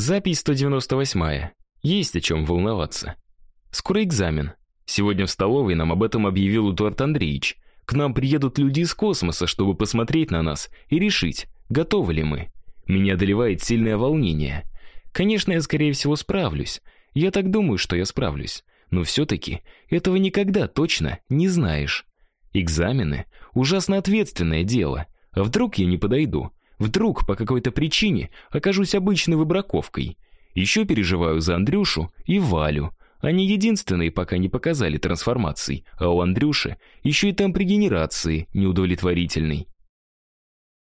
Запись 198. Есть о чем волноваться. Скоро экзамен. Сегодня в столовой нам об этом объявил Эдуард Андреевич. К нам приедут люди из космоса, чтобы посмотреть на нас и решить, готовы ли мы. Меня одолевает сильное волнение. Конечно, я скорее всего справлюсь. Я так думаю, что я справлюсь. Но все таки этого никогда точно не знаешь. Экзамены ужасно ответственное дело. А вдруг я не подойду? Вдруг по какой-то причине окажусь обычной выбраковкой. Еще переживаю за Андрюшу и Валю. Они единственные пока не показали трансформаций, а у Андрюши еще и темп регенерации неудовлетворительный.